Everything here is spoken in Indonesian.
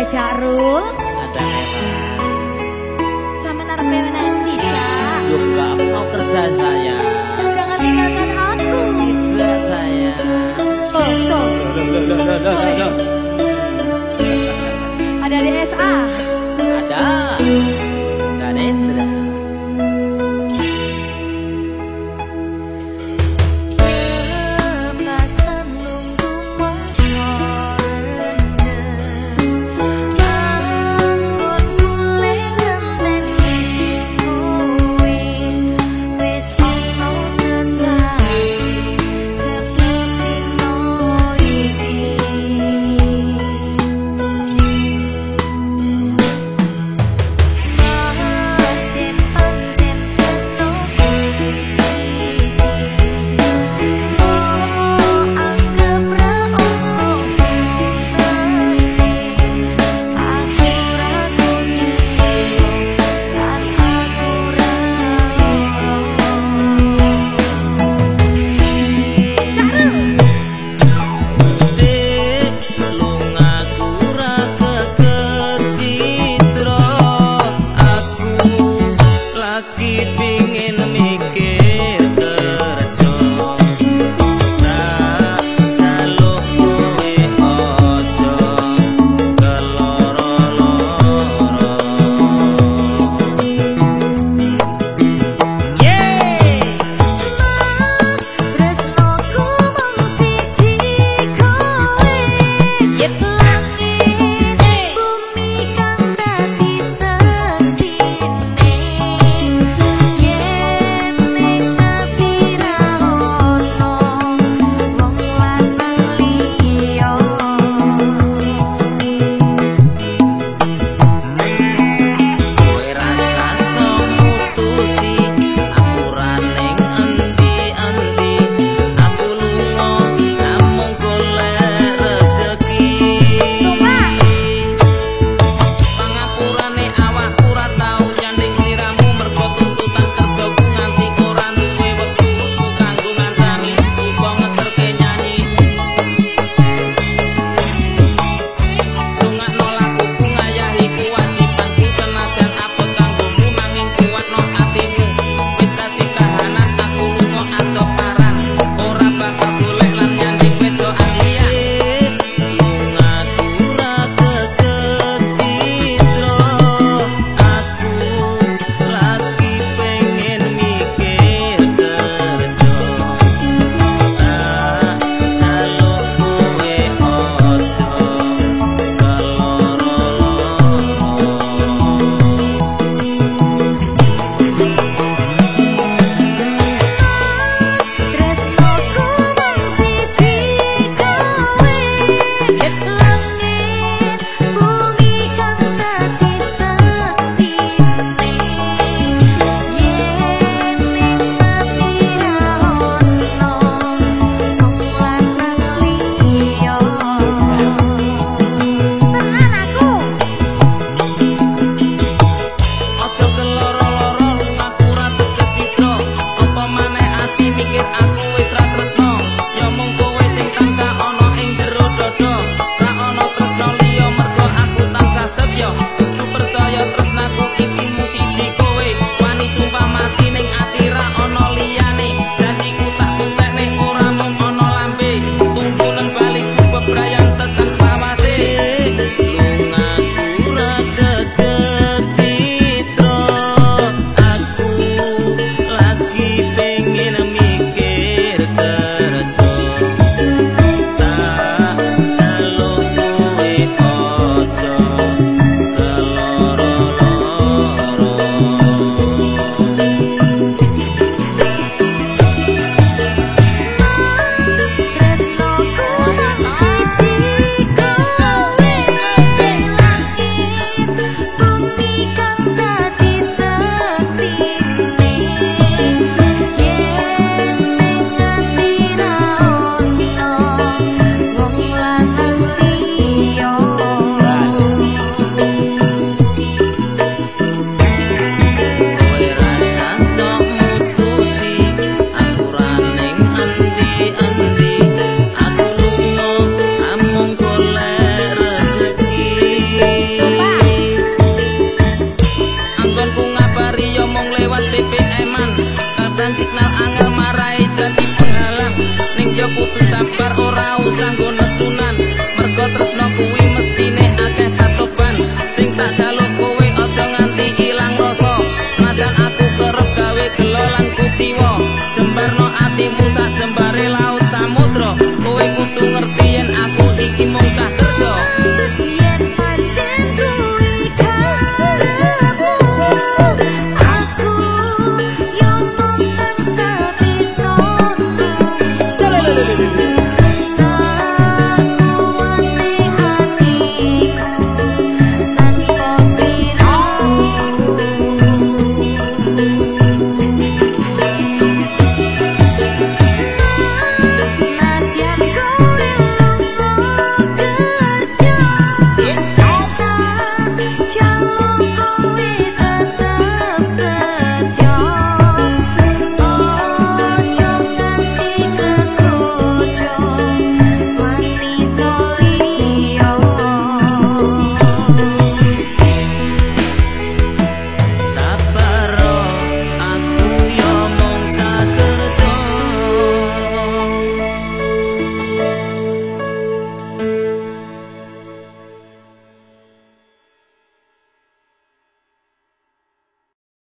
Ada Cak Rul. Ada Nela. Sama narepe nanti, Cak. Enggak aku mau kerja saya. nggak marai dadi penghalang ning yo kudu sabar ora usah